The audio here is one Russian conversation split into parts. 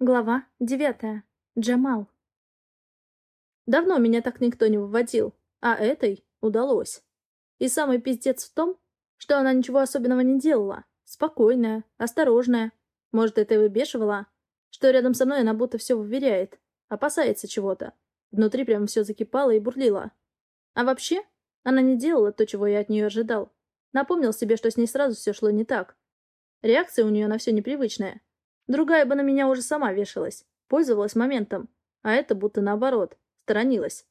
Глава девятая. Джамал. Давно меня так никто не выводил, а этой удалось. И самый пиздец в том, что она ничего особенного не делала. Спокойная, осторожная. Может, это и выбешивала, что рядом со мной она будто все уверяет, опасается чего-то. Внутри прям все закипало и бурлило. А вообще, она не делала то, чего я от нее ожидал. Напомнил себе, что с ней сразу все шло не так. Реакция у нее на все непривычная. Другая бы на меня уже сама вешалась, пользовалась моментом, а это будто наоборот, сторонилась.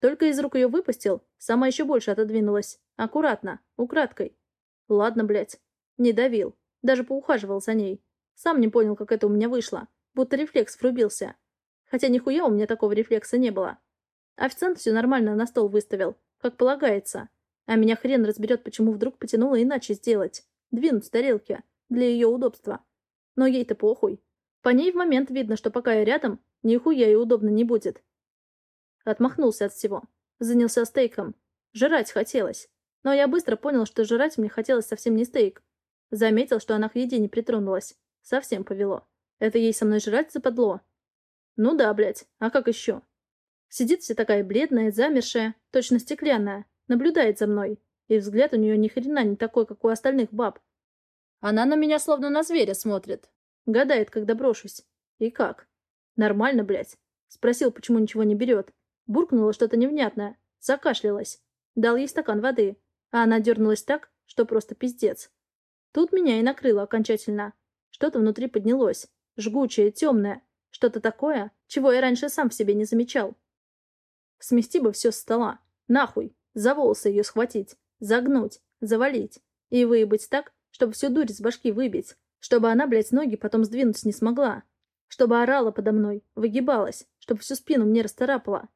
Только из рук ее выпустил, сама еще больше отодвинулась. Аккуратно, украдкой. Ладно, блядь. Не давил. Даже поухаживал за ней. Сам не понял, как это у меня вышло. Будто рефлекс врубился. Хотя нихуя у меня такого рефлекса не было. Официант все нормально на стол выставил, как полагается. А меня хрен разберет, почему вдруг потянуло иначе сделать. Двинуть тарелки. Для ее удобства. Но ей-то похуй. По ней в момент видно, что пока я рядом, нихуя и удобно не будет. Отмахнулся от всего. Занялся стейком. Жрать хотелось. Но я быстро понял, что жрать мне хотелось совсем не стейк. Заметил, что она к еде не притронулась. Совсем повело. Это ей со мной жрать западло. Ну да, блядь, а как еще? Сидит вся такая бледная, замершая, точно стеклянная, наблюдает за мной. И взгляд у нее ни хрена не такой, как у остальных баб. Она на меня словно на зверя смотрит. Гадает, когда брошусь. И как? Нормально, блядь. Спросил, почему ничего не берет. Буркнула что-то невнятное. Закашлялась. Дал ей стакан воды. А она дернулась так, что просто пиздец. Тут меня и накрыло окончательно. Что-то внутри поднялось. Жгучее, темное. Что-то такое, чего я раньше сам в себе не замечал. Смести бы все с стола. Нахуй. За волосы ее схватить. Загнуть. Завалить. И выебать так, чтобы всю дурь с башки выбить. Чтобы она, блядь, ноги потом сдвинуть не смогла. Чтобы орала подо мной, выгибалась, чтобы всю спину мне расторапала.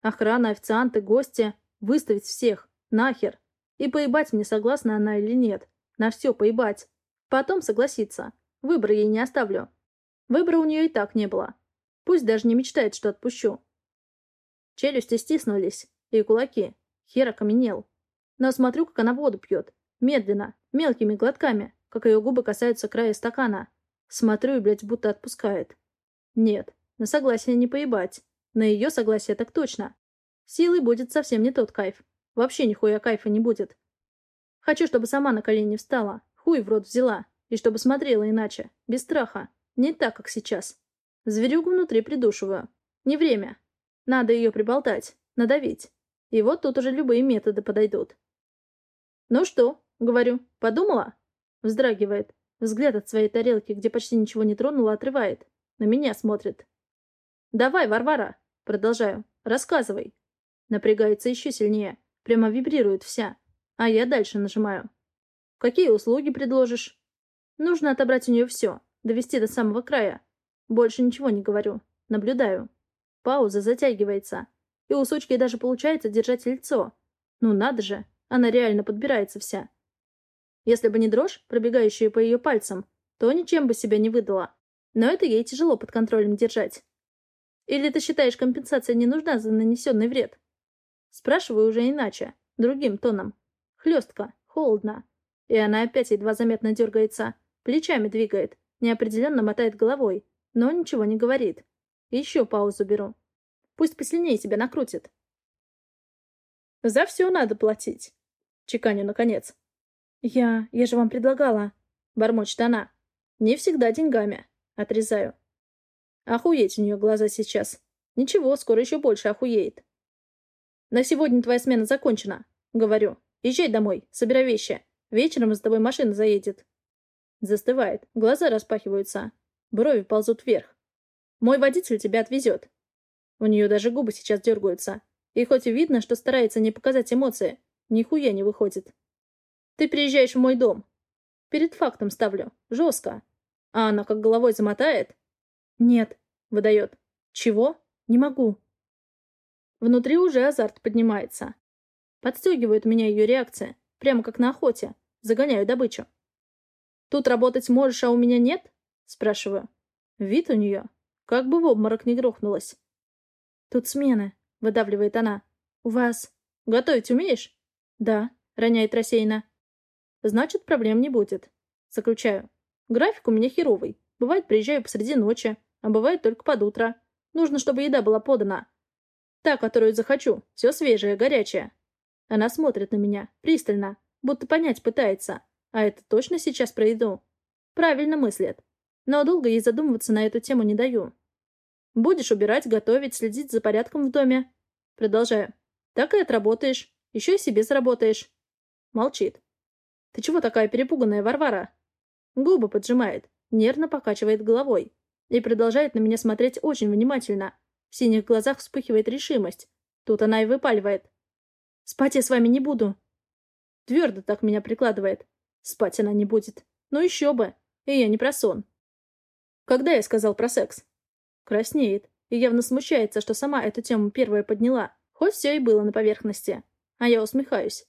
Охрана, официанты, гости. Выставить всех. Нахер. И поебать мне, согласна она или нет. На все поебать. Потом согласиться. Выбора ей не оставлю. Выбора у нее и так не было. Пусть даже не мечтает, что отпущу. Челюсти стиснулись. И кулаки. Хер окаменел. Но смотрю, как она воду пьет. Медленно, мелкими глотками, как ее губы касаются края стакана. Смотрю и, блядь, будто отпускает. Нет, на согласие не поебать. На ее согласие так точно. Силой будет совсем не тот кайф. Вообще нихуя кайфа не будет. Хочу, чтобы сама на колени встала, хуй в рот взяла, и чтобы смотрела иначе, без страха. Не так, как сейчас. Зверюгу внутри придушиваю. Не время. Надо ее приболтать, надавить. И вот тут уже любые методы подойдут. «Ну что, Говорю, подумала? Вздрагивает. Взгляд от своей тарелки, где почти ничего не тронула, отрывает. На меня смотрит. «Давай, Варвара!» Продолжаю. «Рассказывай!» Напрягается еще сильнее. Прямо вибрирует вся. А я дальше нажимаю. «Какие услуги предложишь?» Нужно отобрать у нее все. Довести до самого края. Больше ничего не говорю. Наблюдаю. Пауза затягивается. И у сучки даже получается держать лицо. Ну надо же, она реально подбирается вся. Если бы не дрожь, пробегающая по ее пальцам, то ничем бы себя не выдала. Но это ей тяжело под контролем держать. Или ты считаешь, компенсация не нужна за нанесенный вред? Спрашиваю уже иначе, другим тоном. Хлестко, холодно. И она опять едва заметно дергается, плечами двигает, неопределенно мотает головой, но ничего не говорит. Еще паузу беру. Пусть посильнее тебя накрутит. За все надо платить. Чеканю наконец. «Я... я же вам предлагала...» — бормочет она. «Не всегда деньгами». Отрезаю. Охуеть у нее глаза сейчас. Ничего, скоро еще больше охуеет. «На сегодня твоя смена закончена», — говорю. «Езжай домой, собирай вещи. Вечером за тобой машина заедет». Застывает, глаза распахиваются. Брови ползут вверх. «Мой водитель тебя отвезет». У нее даже губы сейчас дергаются. И хоть и видно, что старается не показать эмоции, нихуя не выходит. Ты приезжаешь в мой дом. Перед фактом ставлю. Жестко. А она как головой замотает? Нет. Выдает. Чего? Не могу. Внутри уже азарт поднимается. Подстегивает меня ее реакция. Прямо как на охоте. Загоняю добычу. Тут работать можешь, а у меня нет? Спрашиваю. Вид у нее. Как бы в обморок не грохнулась. Тут смены, выдавливает она. У вас... Готовить умеешь? Да, роняет рассеянно. Значит, проблем не будет. Заключаю. График у меня херовый. Бывает, приезжаю посреди ночи. а бывает только под утро. Нужно, чтобы еда была подана. Та, которую захочу, все свежее, горячее. Она смотрит на меня, пристально, будто понять пытается. А это точно сейчас про еду? Правильно мыслит. Но долго ей задумываться на эту тему не даю. Будешь убирать, готовить, следить за порядком в доме. Продолжаю. Так и отработаешь. Еще и себе заработаешь. Молчит. Ты чего такая перепуганная, Варвара? Губы поджимает, нервно покачивает головой и продолжает на меня смотреть очень внимательно. В синих глазах вспыхивает решимость. Тут она и выпаливает. «Спать я с вами не буду». Твердо так меня прикладывает. Спать она не будет. Ну еще бы. И я не про сон. Когда я сказал про секс? Краснеет и явно смущается, что сама эту тему первая подняла, хоть все и было на поверхности. А я усмехаюсь.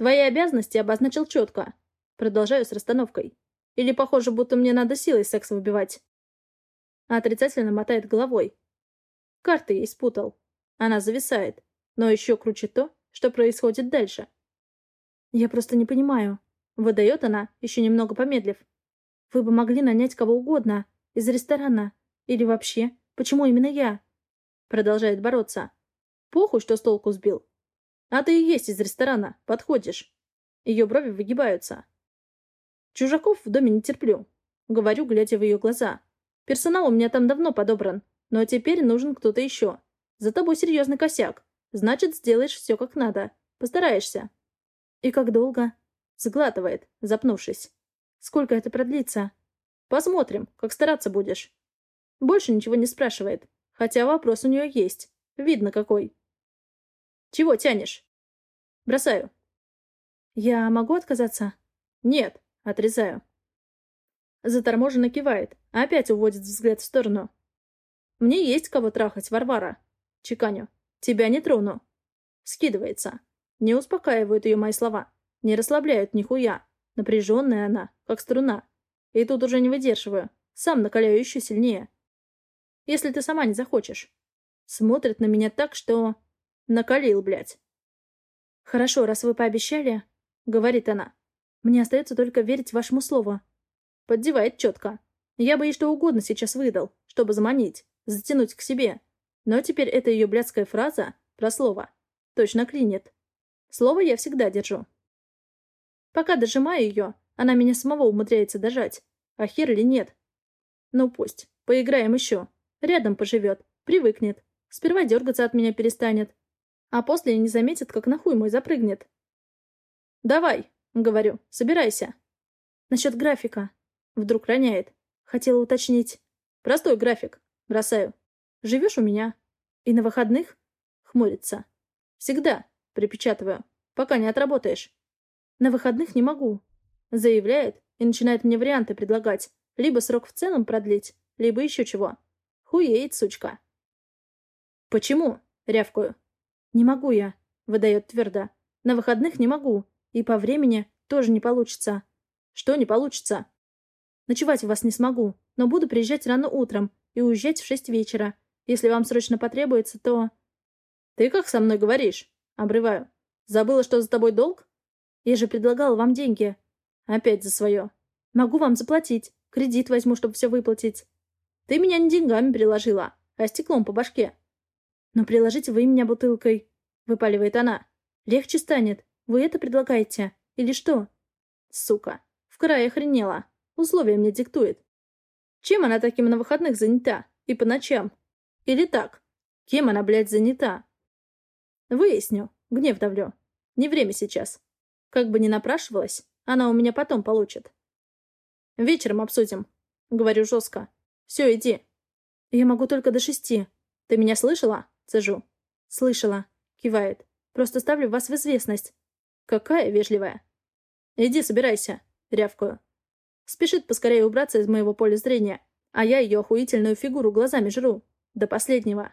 Твои обязанности обозначил четко. Продолжаю с расстановкой. Или похоже, будто мне надо силой секс выбивать. Отрицательно мотает головой. Карты ей спутал. Она зависает. Но еще круче то, что происходит дальше. Я просто не понимаю. Выдает она, еще немного помедлив. Вы бы могли нанять кого угодно. Из ресторана. Или вообще. Почему именно я? Продолжает бороться. Похуй, что с толку сбил. А ты и есть из ресторана. Подходишь. Ее брови выгибаются. Чужаков в доме не терплю. Говорю, глядя в ее глаза. Персонал у меня там давно подобран. Но теперь нужен кто-то еще. За тобой серьезный косяк. Значит, сделаешь все как надо. Постараешься. И как долго? Сглатывает, запнувшись. Сколько это продлится? Посмотрим, как стараться будешь. Больше ничего не спрашивает. Хотя вопрос у нее есть. Видно какой. Чего тянешь? Бросаю. Я могу отказаться? Нет, отрезаю. Заторможенно кивает, опять уводит взгляд в сторону. Мне есть кого трахать, Варвара. Чеканю. Тебя не трону. Скидывается. Не успокаивают ее мои слова. Не расслабляют нихуя. Напряженная она, как струна. И тут уже не выдерживаю. Сам накаляю еще сильнее. Если ты сама не захочешь. Смотрит на меня так, что... Накалил, блядь. «Хорошо, раз вы пообещали», — говорит она. «Мне остается только верить вашему слову». Поддевает четко. Я бы ей что угодно сейчас выдал, чтобы заманить, затянуть к себе. Но теперь эта ее блядская фраза про слово точно клинит. Слово я всегда держу. Пока дожимаю ее, она меня самого умудряется дожать. А хер ли нет? Ну пусть. Поиграем еще. Рядом поживет. Привыкнет. Сперва дергаться от меня перестанет. А после не заметит, как нахуй мой запрыгнет. «Давай», — говорю, — «собирайся». «Насчет графика». Вдруг роняет. Хотела уточнить. «Простой график». Бросаю. «Живешь у меня?» «И на выходных?» Хмурится. «Всегда», — припечатываю. «Пока не отработаешь». «На выходных не могу», — заявляет и начинает мне варианты предлагать. Либо срок в целом продлить, либо еще чего. Хуеет, сучка. «Почему?» — рявкаю. «Не могу я», — выдает твердо. «На выходных не могу. И по времени тоже не получится». «Что не получится?» «Ночевать у вас не смогу, но буду приезжать рано утром и уезжать в шесть вечера. Если вам срочно потребуется, то...» «Ты как со мной говоришь?» Обрываю. «Забыла, что за тобой долг?» «Я же предлагала вам деньги». «Опять за свое». «Могу вам заплатить. Кредит возьму, чтобы все выплатить». «Ты меня не деньгами приложила, а стеклом по башке. «Но приложите вы меня бутылкой», — выпаливает она. «Легче станет. Вы это предлагаете? Или что?» «Сука. В крае охренела. Условия мне диктует. Чем она таким на выходных занята? И по ночам? Или так? Кем она, блядь, занята?» «Выясню. Гнев давлю. Не время сейчас. Как бы ни напрашивалась, она у меня потом получит». «Вечером обсудим», — говорю жестко. «Все, иди». «Я могу только до шести. Ты меня слышала?» Цежу. «Слышала». Кивает. «Просто ставлю вас в известность». «Какая вежливая». «Иди, собирайся», — рявкаю. Спешит поскорее убраться из моего поля зрения, а я ее охуительную фигуру глазами жру. До последнего.